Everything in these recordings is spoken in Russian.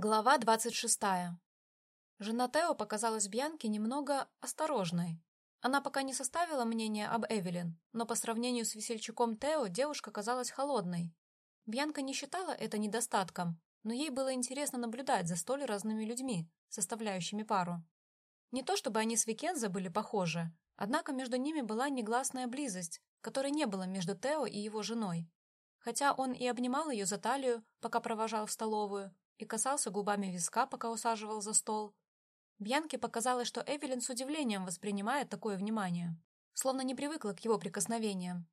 Глава двадцать шестая. Жена Тео показалась Бьянке немного осторожной. Она пока не составила мнение об Эвелин, но по сравнению с весельчаком Тео девушка казалась холодной. Бьянка не считала это недостатком, но ей было интересно наблюдать за столь разными людьми, составляющими пару. Не то чтобы они с Викензо были похожи, однако между ними была негласная близость, которой не было между Тео и его женой. Хотя он и обнимал ее за талию, пока провожал в столовую, и касался губами виска, пока усаживал за стол. Бьянке показалось, что Эвелин с удивлением воспринимает такое внимание, словно не привыкла к его прикосновениям.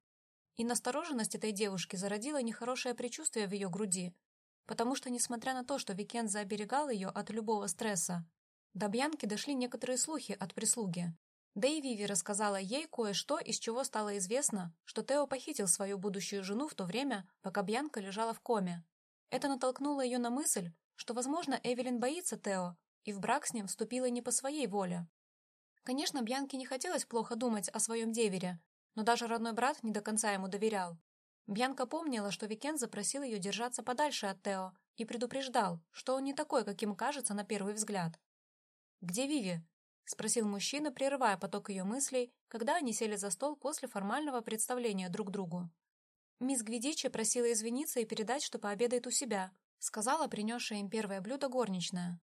И настороженность этой девушки зародила нехорошее предчувствие в ее груди, потому что, несмотря на то, что Викенза оберегал ее от любого стресса, до Бьянки дошли некоторые слухи от прислуги. Да и Виви рассказала ей кое-что, из чего стало известно, что Тео похитил свою будущую жену в то время, пока Бьянка лежала в коме, это натолкнуло ее на мысль, что, возможно, Эвелин боится Тео и в брак с ним вступила не по своей воле. Конечно, Бьянке не хотелось плохо думать о своем девере, но даже родной брат не до конца ему доверял. Бьянка помнила, что Викенза просил ее держаться подальше от Тео и предупреждал, что он не такой, каким кажется на первый взгляд. «Где Виви?» — спросил мужчина, прерывая поток ее мыслей, когда они сели за стол после формального представления друг другу. Мисс Гвидичи просила извиниться и передать, что пообедает у себя, сказала принесшая им первое блюдо горничная.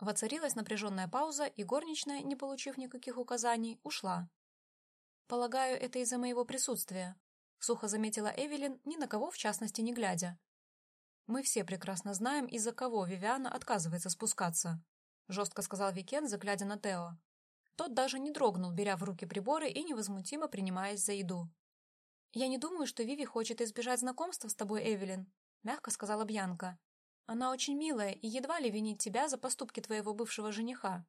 Воцарилась напряженная пауза, и горничная, не получив никаких указаний, ушла. «Полагаю, это из-за моего присутствия», — сухо заметила Эвелин, ни на кого в частности не глядя. «Мы все прекрасно знаем, из-за кого Вивиана отказывается спускаться», — жестко сказал Викензо, глядя на Тео. Тот даже не дрогнул, беря в руки приборы и невозмутимо принимаясь за еду. «Я не думаю, что Виви хочет избежать знакомства с тобой, Эвелин», — мягко сказала Бьянка. «Она очень милая и едва ли винит тебя за поступки твоего бывшего жениха».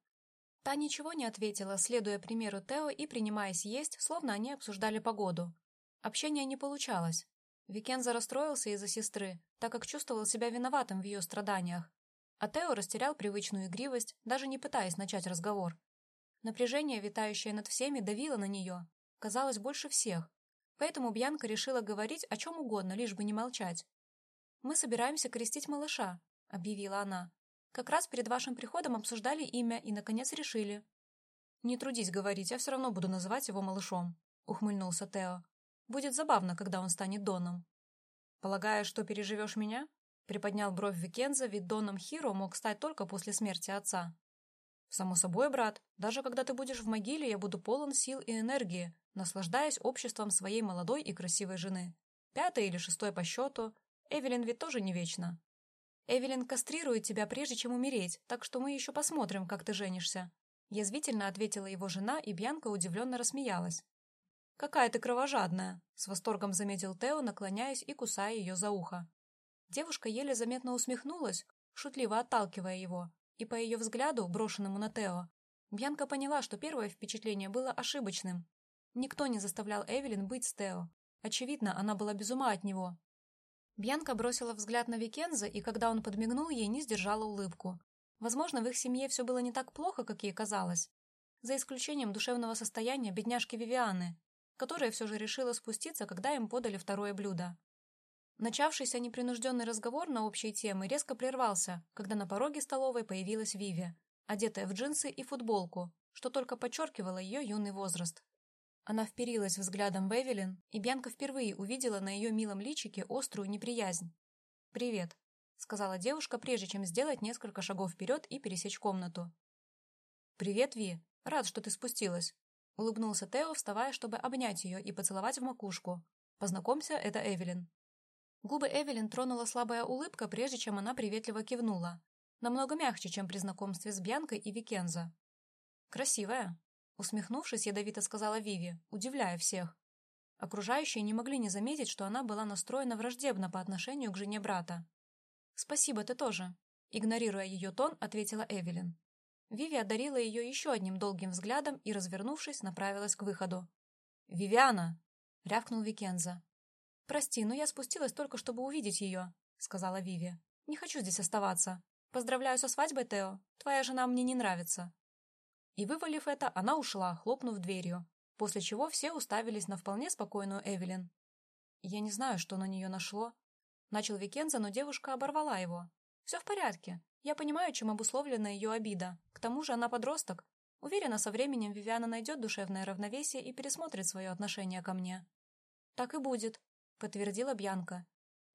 Та ничего не ответила, следуя примеру Тео и принимаясь есть, словно они обсуждали погоду. Общения не получалось. Викенза расстроился из-за сестры, так как чувствовал себя виноватым в ее страданиях. А Тео растерял привычную игривость, даже не пытаясь начать разговор. Напряжение, витающее над всеми, давило на нее. Казалось, больше всех, Поэтому Бьянка решила говорить о чем угодно, лишь бы не молчать. «Мы собираемся крестить малыша», — объявила она. «Как раз перед вашим приходом обсуждали имя и, наконец, решили». «Не трудись говорить, я все равно буду называть его малышом», — ухмыльнулся Тео. «Будет забавно, когда он станет Доном». «Полагаешь, что переживешь меня?» — приподнял бровь Викенза, ведь Доном Хиро мог стать только после смерти отца. «Само собой, брат, даже когда ты будешь в могиле, я буду полон сил и энергии, наслаждаясь обществом своей молодой и красивой жены. Пятое или шестое по счету. Эвелин ведь тоже не вечно. Эвелин кастрирует тебя, прежде чем умереть, так что мы еще посмотрим, как ты женишься. Язвительно ответила его жена, и Бьянка удивленно рассмеялась. «Какая ты кровожадная!» — с восторгом заметил Тео, наклоняясь и кусая ее за ухо. Девушка еле заметно усмехнулась, шутливо отталкивая его, и по ее взгляду, брошенному на Тео, Бьянка поняла, что первое впечатление было ошибочным, Никто не заставлял Эвелин быть с Тео. Очевидно, она была без ума от него. Бьянка бросила взгляд на Викенза, и когда он подмигнул ей, не сдержала улыбку. Возможно, в их семье все было не так плохо, как ей казалось. За исключением душевного состояния бедняжки Вивианы, которая все же решила спуститься, когда им подали второе блюдо. Начавшийся непринужденный разговор на общие темы резко прервался, когда на пороге столовой появилась Виви, одетая в джинсы и футболку, что только подчеркивало ее юный возраст. Она вперилась взглядом в Эвелин, и Бьянка впервые увидела на ее милом личике острую неприязнь. «Привет», — сказала девушка, прежде чем сделать несколько шагов вперед и пересечь комнату. «Привет, Ви. Рад, что ты спустилась», — улыбнулся Тео, вставая, чтобы обнять ее и поцеловать в макушку. «Познакомься, это Эвелин». Губы Эвелин тронула слабая улыбка, прежде чем она приветливо кивнула. Намного мягче, чем при знакомстве с Бьянкой и Викенза. «Красивая», Усмехнувшись, ядовито сказала Виви, удивляя всех. Окружающие не могли не заметить, что она была настроена враждебно по отношению к жене брата. «Спасибо, ты тоже», — игнорируя ее тон, ответила Эвелин. Виви одарила ее еще одним долгим взглядом и, развернувшись, направилась к выходу. «Вивиана!» — рявкнул Викенза. «Прости, но я спустилась только, чтобы увидеть ее», — сказала Виви. «Не хочу здесь оставаться. Поздравляю со свадьбой, Тео. Твоя жена мне не нравится». И, вывалив это, она ушла, хлопнув дверью, после чего все уставились на вполне спокойную Эвелин. «Я не знаю, что на нее нашло», — начал Викенза, но девушка оборвала его. «Все в порядке. Я понимаю, чем обусловлена ее обида. К тому же она подросток. Уверена, со временем Вивиана найдет душевное равновесие и пересмотрит свое отношение ко мне. Так и будет, подтвердила Бьянка.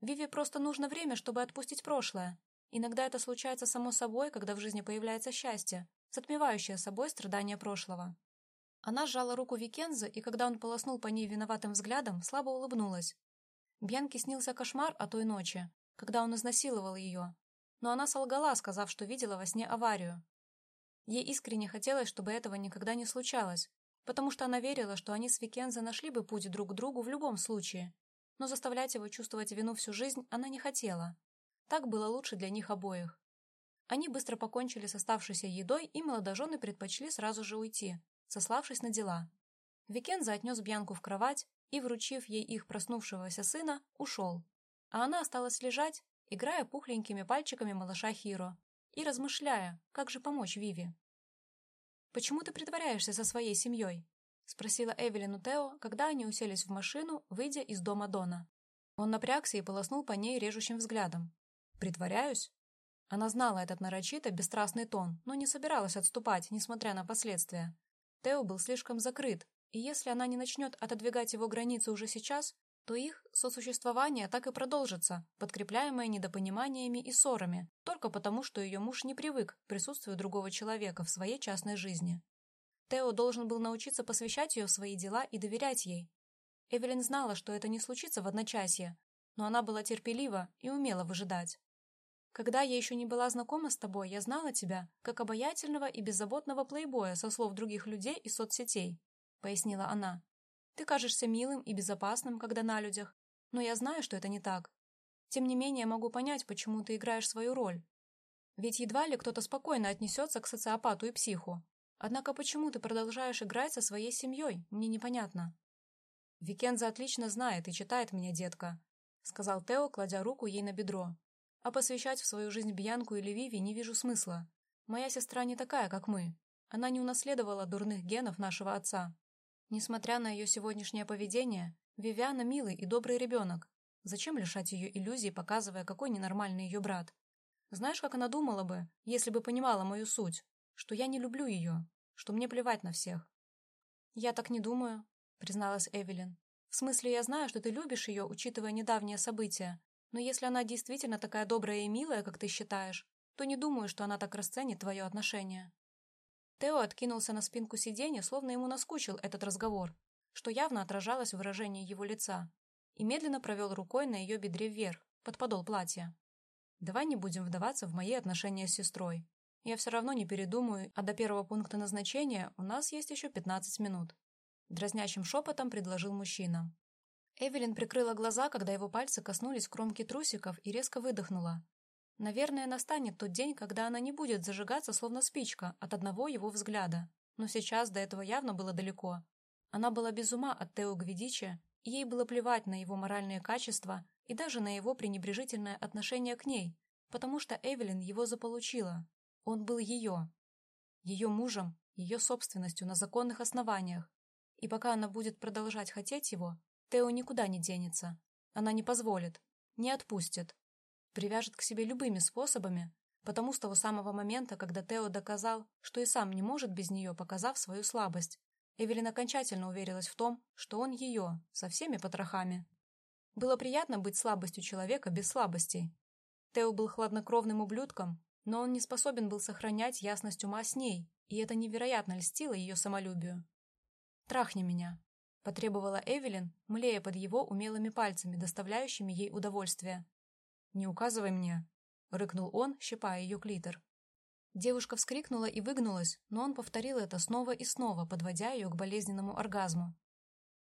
Виви просто нужно время, чтобы отпустить прошлое. Иногда это случается само собой, когда в жизни появляется счастье, затмевающее собой страдания прошлого. Она сжала руку Викенза, и когда он полоснул по ней виноватым взглядом, слабо улыбнулась. Бьянке снился кошмар о той ночи, когда он изнасиловал ее. Но она солгала, сказав, что видела во сне аварию. Ей искренне хотелось, чтобы этого никогда не случалось, потому что она верила, что они с Викензо нашли бы путь друг к другу в любом случае, но заставлять его чувствовать вину всю жизнь она не хотела. Так было лучше для них обоих. Они быстро покончили с оставшейся едой, и молодожены предпочли сразу же уйти, сославшись на дела. Викенза отнес Бьянку в кровать и, вручив ей их проснувшегося сына, ушел. А она осталась лежать, играя пухленькими пальчиками малыша Хиро и размышляя, как же помочь Виви. «Почему ты притворяешься со своей семьей?» — спросила Эвелин у Тео, когда они уселись в машину, выйдя из дома Дона. Он напрягся и полоснул по ней режущим взглядом. «Притворяюсь?» Она знала этот нарочито бесстрастный тон, но не собиралась отступать, несмотря на последствия. Тео был слишком закрыт, и если она не начнет отодвигать его границы уже сейчас, то их сосуществование так и продолжится, подкрепляемое недопониманиями и ссорами, только потому, что ее муж не привык к присутствию другого человека в своей частной жизни. Тео должен был научиться посвящать ее в свои дела и доверять ей. Эвелин знала, что это не случится в одночасье, но она была терпелива и умела выжидать. Когда я еще не была знакома с тобой, я знала тебя как обаятельного и беззаботного плейбоя со слов других людей и соцсетей, пояснила она. Ты кажешься милым и безопасным, когда на людях, но я знаю, что это не так. Тем не менее, могу понять, почему ты играешь свою роль. Ведь едва ли кто-то спокойно отнесется к социопату и психу. Однако почему ты продолжаешь играть со своей семьей, мне непонятно. Викенза отлично знает и читает меня, детка, сказал Тео, кладя руку ей на бедро. А посвящать в свою жизнь Бьянку или Виви не вижу смысла. Моя сестра не такая, как мы. Она не унаследовала дурных генов нашего отца. Несмотря на ее сегодняшнее поведение, Вивиана милый и добрый ребенок. Зачем лишать ее иллюзий, показывая, какой ненормальный ее брат? Знаешь, как она думала бы, если бы понимала мою суть? Что я не люблю ее, что мне плевать на всех. «Я так не думаю», — призналась Эвелин. «В смысле, я знаю, что ты любишь ее, учитывая недавние события, но если она действительно такая добрая и милая, как ты считаешь, то не думаю, что она так расценит твое отношение». Тео откинулся на спинку сиденья, словно ему наскучил этот разговор, что явно отражалось в выражении его лица, и медленно провел рукой на ее бедре вверх, под подол платья. «Давай не будем вдаваться в мои отношения с сестрой. Я все равно не передумаю, а до первого пункта назначения у нас есть еще 15 минут», дразнящим шепотом предложил мужчина. Эвелин прикрыла глаза, когда его пальцы коснулись кромки трусиков и резко выдохнула, Наверное, настанет тот день, когда она не будет зажигаться, словно спичка, от одного его взгляда. Но сейчас до этого явно было далеко. Она была без ума от Тео Гвидичи, и ей было плевать на его моральные качества и даже на его пренебрежительное отношение к ней, потому что Эвелин его заполучила. Он был ее. Ее мужем, ее собственностью на законных основаниях. И пока она будет продолжать хотеть его, Тео никуда не денется. Она не позволит, не отпустит привяжет к себе любыми способами, потому с того самого момента, когда Тео доказал, что и сам не может без нее, показав свою слабость, Эвелин окончательно уверилась в том, что он ее, со всеми потрохами. Было приятно быть слабостью человека без слабостей. Тео был хладнокровным ублюдком, но он не способен был сохранять ясность ума с ней, и это невероятно льстило ее самолюбию. «Трахни меня», — потребовала Эвелин, млея под его умелыми пальцами, доставляющими ей удовольствие. «Не указывай мне», — рыкнул он, щипая ее клитор. Девушка вскрикнула и выгнулась, но он повторил это снова и снова, подводя ее к болезненному оргазму.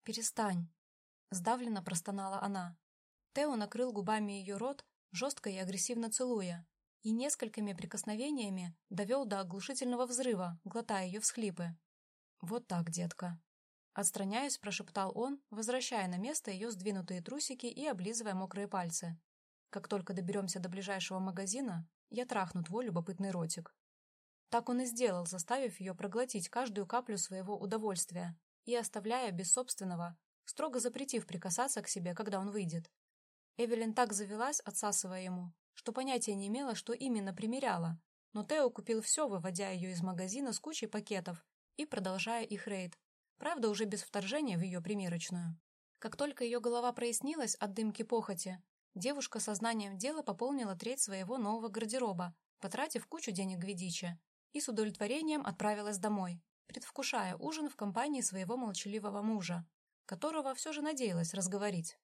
«Перестань», — сдавленно простонала она. Тео накрыл губами ее рот, жестко и агрессивно целуя, и несколькими прикосновениями довел до оглушительного взрыва, глотая ее всхлипы. «Вот так, детка». Отстраняясь, прошептал он, возвращая на место ее сдвинутые трусики и облизывая мокрые пальцы. Как только доберемся до ближайшего магазина, я трахну твой любопытный ротик. Так он и сделал, заставив ее проглотить каждую каплю своего удовольствия и оставляя без собственного, строго запретив прикасаться к себе, когда он выйдет. Эвелин так завелась, отсасывая ему, что понятия не имела, что именно примеряла, но Тео купил все, выводя ее из магазина с кучей пакетов и продолжая их рейд. Правда, уже без вторжения в ее примерочную. Как только ее голова прояснилась от дымки похоти, девушка сознанием дела пополнила треть своего нового гардероба, потратив кучу денег Гвидича, и с удовлетворением отправилась домой, предвкушая ужин в компании своего молчаливого мужа, которого все же надеялась разговорить.